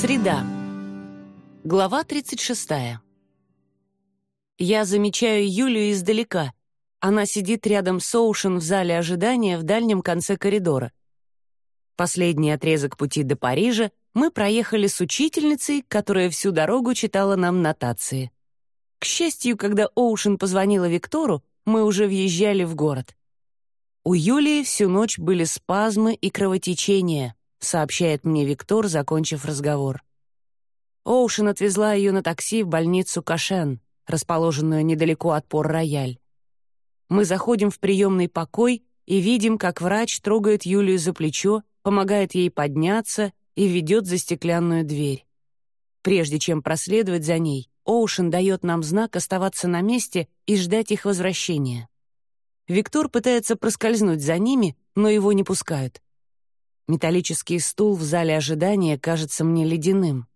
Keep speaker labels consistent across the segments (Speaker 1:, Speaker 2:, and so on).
Speaker 1: Среда. Глава 36. Я замечаю Юлию издалека. Она сидит рядом с Оушен в зале ожидания в дальнем конце коридора. Последний отрезок пути до Парижа мы проехали с учительницей, которая всю дорогу читала нам нотации. К счастью, когда Оушен позвонила Виктору, мы уже въезжали в город. У Юлии всю ночь были спазмы и кровотечения, сообщает мне Виктор, закончив разговор. Оушен отвезла ее на такси в больницу Кашен, расположенную недалеко от Пор-Рояль. Мы заходим в приемный покой и видим, как врач трогает Юлию за плечо, помогает ей подняться и ведет за стеклянную дверь. Прежде чем проследовать за ней, Оушен дает нам знак оставаться на месте и ждать их возвращения. Виктор пытается проскользнуть за ними, но его не пускают. Металлический стул в зале ожидания кажется мне ледяным.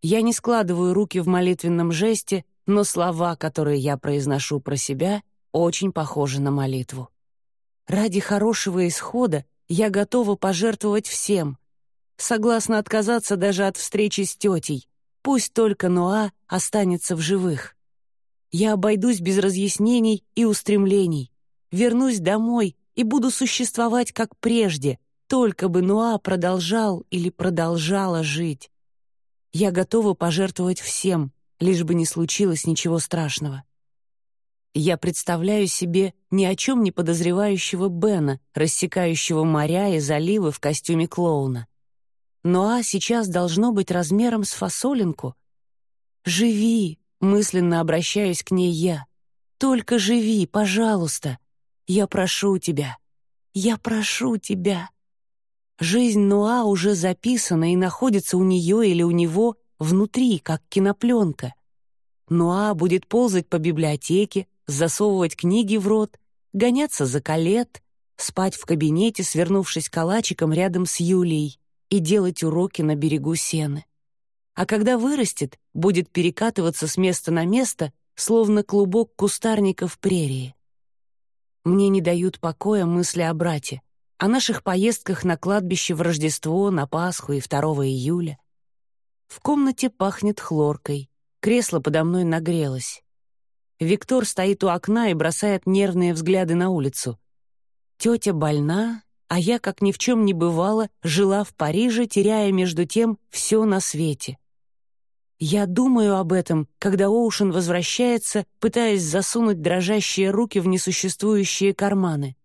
Speaker 1: Я не складываю руки в молитвенном жесте, но слова, которые я произношу про себя, очень похожи на молитву. Ради хорошего исхода я готова пожертвовать всем. Согласна отказаться даже от встречи с тетей. Пусть только Ноа останется в живых. Я обойдусь без разъяснений и устремлений. Вернусь домой и буду существовать как прежде, только бы Нуа продолжал или продолжала жить. Я готова пожертвовать всем, лишь бы не случилось ничего страшного. Я представляю себе ни о чем не подозревающего Бена, рассекающего моря и заливы в костюме клоуна. Ноа сейчас должно быть размером с фасолинку. «Живи!» — мысленно обращаюсь к ней я. «Только живи, пожалуйста! Я прошу тебя! Я прошу тебя!» Жизнь Ноа уже записана и находится у нее или у него внутри, как кинопленка. Ноа будет ползать по библиотеке, засовывать книги в рот, гоняться за колет, спать в кабинете, свернувшись калачиком рядом с Юлией, и делать уроки на берегу сены. А когда вырастет, будет перекатываться с места на место, словно клубок кустарника в прерии. Мне не дают покоя мысли о брате, о наших поездках на кладбище в Рождество, на Пасху и 2 июля. В комнате пахнет хлоркой, кресло подо мной нагрелось. Виктор стоит у окна и бросает нервные взгляды на улицу. Тетя больна, а я, как ни в чем не бывало, жила в Париже, теряя между тем все на свете. Я думаю об этом, когда Оушен возвращается, пытаясь засунуть дрожащие руки в несуществующие карманы.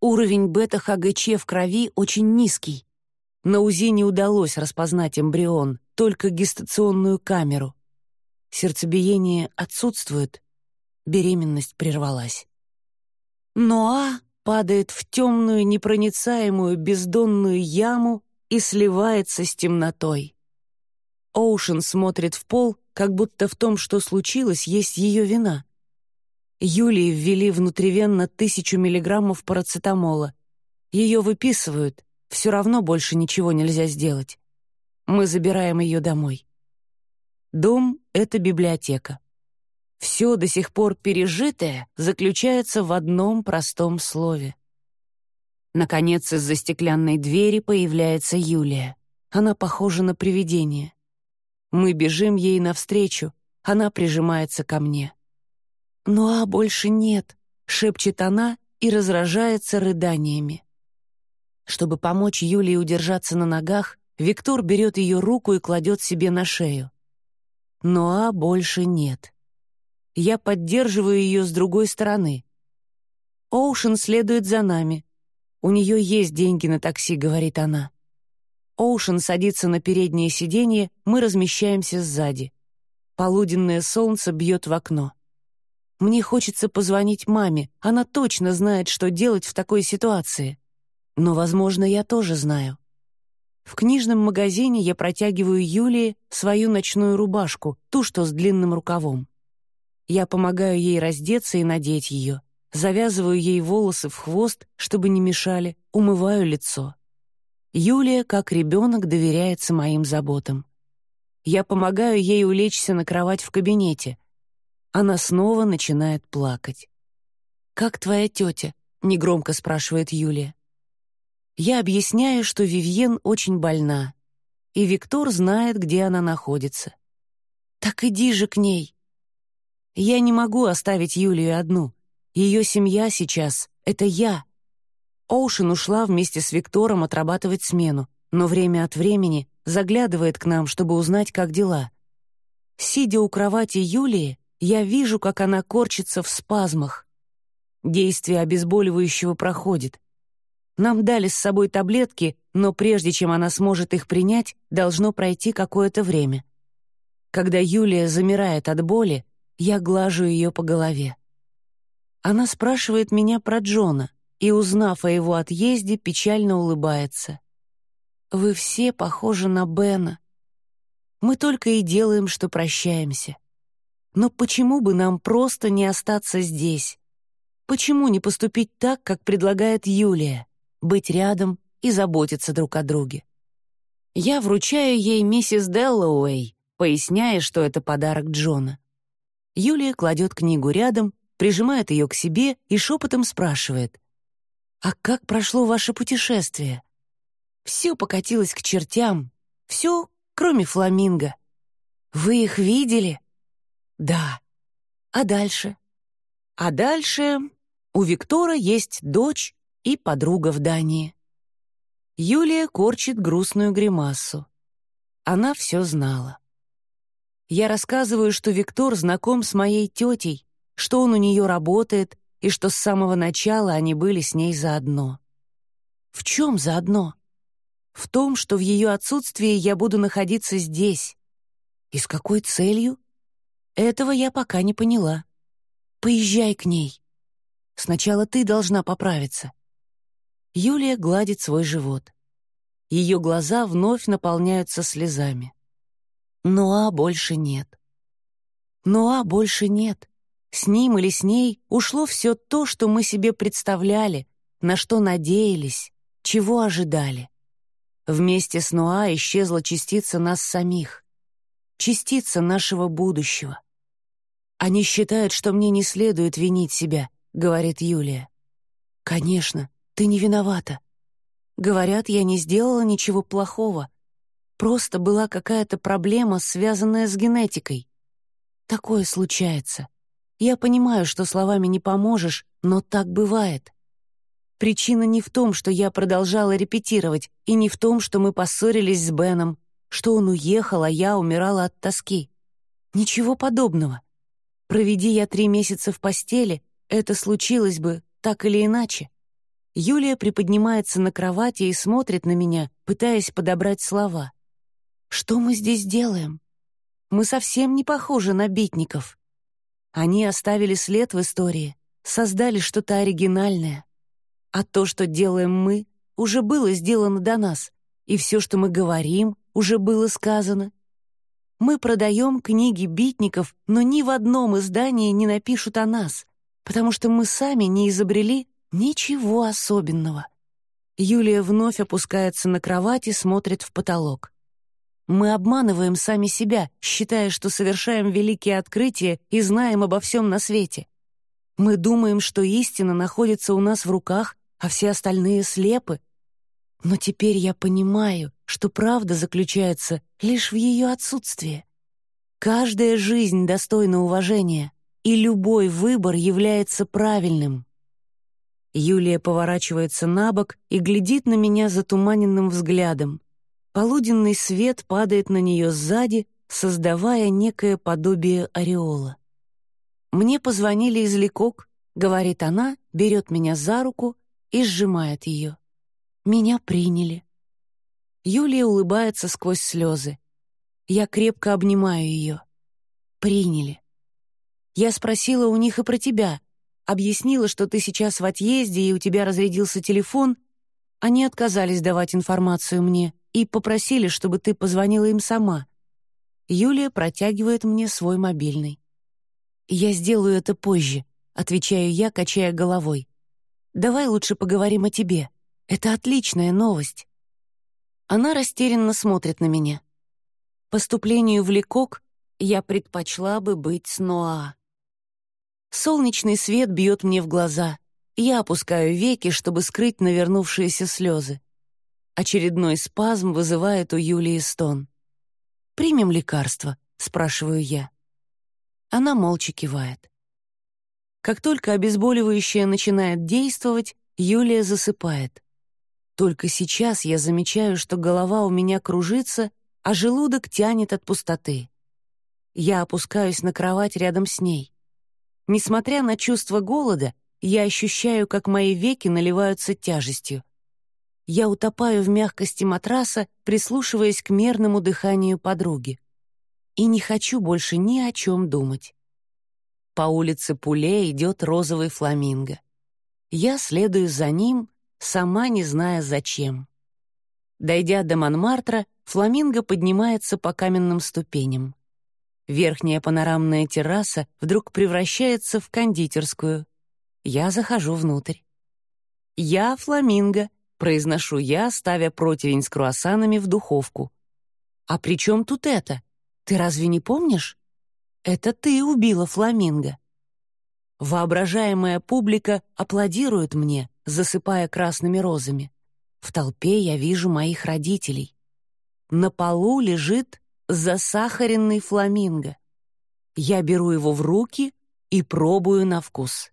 Speaker 1: Уровень бета-ХГЧ в крови очень низкий. На УЗИ не удалось распознать эмбрион, только гестационную камеру. Сердцебиение отсутствует, беременность прервалась. Ноа падает в темную, непроницаемую, бездонную яму и сливается с темнотой. Оушен смотрит в пол, как будто в том, что случилось, есть ее вина. Юлии ввели внутривенно тысячу миллиграммов парацетамола. Ее выписывают, все равно больше ничего нельзя сделать. Мы забираем ее домой. Дом — это библиотека. Все до сих пор пережитое заключается в одном простом слове. Наконец, из-за стеклянной двери появляется Юлия. Она похожа на привидение. Мы бежим ей навстречу, она прижимается ко мне. «Ну а больше нет», — шепчет она и разражается рыданиями. Чтобы помочь Юлии удержаться на ногах, Виктор берет ее руку и кладет себе на шею. Ноа больше нет. Я поддерживаю ее с другой стороны. Оушен следует за нами. «У нее есть деньги на такси», — говорит она. Оушен садится на переднее сиденье, мы размещаемся сзади. Полуденное солнце бьет в окно. Мне хочется позвонить маме, она точно знает, что делать в такой ситуации. Но, возможно, я тоже знаю. В книжном магазине я протягиваю Юлии свою ночную рубашку, ту, что с длинным рукавом. Я помогаю ей раздеться и надеть ее, завязываю ей волосы в хвост, чтобы не мешали, умываю лицо. Юлия, как ребенок, доверяется моим заботам. Я помогаю ей улечься на кровать в кабинете, она снова начинает плакать. «Как твоя тетя?» — негромко спрашивает Юлия. Я объясняю, что Вивьен очень больна. и Виктор знает, где она находится. «Так иди же к ней!» Я не могу оставить Юлию одну. Ее семья сейчас — это я. Оушен ушла вместе с Виктором отрабатывать смену, но время от времени заглядывает к нам, чтобы узнать, как дела. Сидя у кровати Юлии, я вижу, как она корчится в спазмах. Действие обезболивающего проходит. Нам дали с собой таблетки, но прежде чем она сможет их принять, должно пройти какое-то время. Когда Юлия замирает от боли, я глажу ее по голове. Она спрашивает меня про Джона и, узнав о его отъезде, печально улыбается. «Вы все похожи на Бена. Мы только и делаем, что прощаемся. Но почему бы нам просто не остаться здесь? Почему не поступить так, как предлагает Юлия, быть рядом и заботиться друг о друге?» Я вручаю ей миссис Деллоуэй, поясняя, что это подарок Джона. Юлия кладет книгу рядом, прижимает ее к себе и шепотом спрашивает. «А как прошло ваше путешествие?» «Все покатилось к чертям. Все, кроме фламинго. Вы их видели?» «Да». «А дальше?» «А дальше у Виктора есть дочь и подруга в Дании». Юлия корчит грустную гримасу. Она все знала. Я рассказываю, что Виктор знаком с моей тетей, что он у нее работает и что с самого начала они были с ней заодно. В чем заодно? В том, что в ее отсутствии я буду находиться здесь. И с какой целью? Этого я пока не поняла. Поезжай к ней. Сначала ты должна поправиться. Юлия гладит свой живот. Ее глаза вновь наполняются слезами. Ноа больше нет. Ноа больше нет. С ним или с ней ушло все то, что мы себе представляли, на что надеялись, чего ожидали. Вместе с Ноа исчезла частица нас самих, частица нашего будущего. «Они считают, что мне не следует винить себя», — говорит Юлия. «Конечно, ты не виновата. Говорят, я не сделала ничего плохого, Просто была какая-то проблема, связанная с генетикой. Такое случается. Я понимаю, что словами не поможешь, но так бывает. Причина не в том, что я продолжала репетировать, и не в том, что мы поссорились с Беном, что он уехал, а я умирала от тоски. Ничего подобного. Проведи я три месяца в постели, это случилось бы так или иначе. Юлия приподнимается на кровати и смотрит на меня, пытаясь подобрать слова. Что мы здесь делаем? Мы совсем не похожи на битников. Они оставили след в истории, создали что-то оригинальное. А то, что делаем мы, уже было сделано до нас, и все, что мы говорим, уже было сказано. Мы продаем книги битников, но ни в одном издании не напишут о нас, потому что мы сами не изобрели ничего особенного. Юлия вновь опускается на кровать и смотрит в потолок. Мы обманываем сами себя, считая, что совершаем великие открытия и знаем обо всем на свете. Мы думаем, что истина находится у нас в руках, а все остальные слепы. Но теперь я понимаю, что правда заключается лишь в ее отсутствии. Каждая жизнь достойна уважения, и любой выбор является правильным. Юлия поворачивается на бок и глядит на меня затуманенным взглядом. Полуденный свет падает на нее сзади, создавая некое подобие ореола. «Мне позвонили из Ликок», — говорит она, берет меня за руку и сжимает ее. «Меня приняли». Юлия улыбается сквозь слезы. Я крепко обнимаю ее. «Приняли». Я спросила у них и про тебя, объяснила, что ты сейчас в отъезде и у тебя разрядился телефон. Они отказались давать информацию мне и попросили, чтобы ты позвонила им сама. Юлия протягивает мне свой мобильный. «Я сделаю это позже», — отвечаю я, качая головой. «Давай лучше поговорим о тебе. Это отличная новость». Она растерянно смотрит на меня. Поступлению в Лекок я предпочла бы быть с Ноа. Солнечный свет бьет мне в глаза. Я опускаю веки, чтобы скрыть навернувшиеся слезы. Очередной спазм вызывает у Юлии стон. «Примем лекарство?» — спрашиваю я. Она молча кивает. Как только обезболивающее начинает действовать, Юлия засыпает. Только сейчас я замечаю, что голова у меня кружится, а желудок тянет от пустоты. Я опускаюсь на кровать рядом с ней. Несмотря на чувство голода, я ощущаю, как мои веки наливаются тяжестью. Я утопаю в мягкости матраса, прислушиваясь к мерному дыханию подруги. И не хочу больше ни о чем думать. По улице Пуле идет розовый фламинго. Я следую за ним, сама не зная зачем. Дойдя до Монмартра, фламинго поднимается по каменным ступеням. Верхняя панорамная терраса вдруг превращается в кондитерскую. Я захожу внутрь. «Я фламинго», — произношу я, ставя противень с круассанами в духовку. «А при чем тут это? Ты разве не помнишь? Это ты убила фламинго». Воображаемая публика аплодирует мне, засыпая красными розами. В толпе я вижу моих родителей. На полу лежит засахаренный фламинго. Я беру его в руки и пробую на вкус.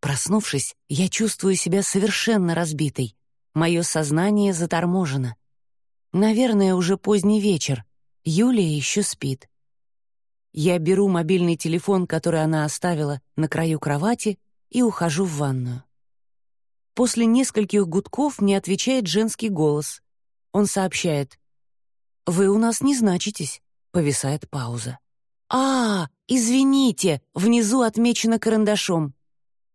Speaker 1: Проснувшись, я чувствую себя совершенно разбитой. Мое сознание заторможено. Наверное, уже поздний вечер. Юлия еще спит. Я беру мобильный телефон, который она оставила на краю кровати, и ухожу в ванную. После нескольких гудков мне отвечает женский голос. Он сообщает «Вы у нас не значитесь», — повисает пауза. «А, извините, внизу отмечено карандашом.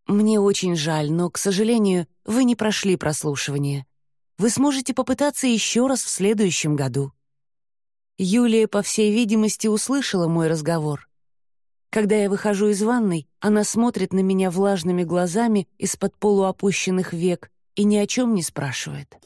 Speaker 1: Мне очень жаль, но, к сожалению, вы не прошли прослушивание. Вы сможете попытаться еще раз в следующем году». Юлия, по всей видимости, услышала мой разговор. Когда я выхожу из ванной, она смотрит на меня влажными глазами из-под полуопущенных век и ни о чем не спрашивает.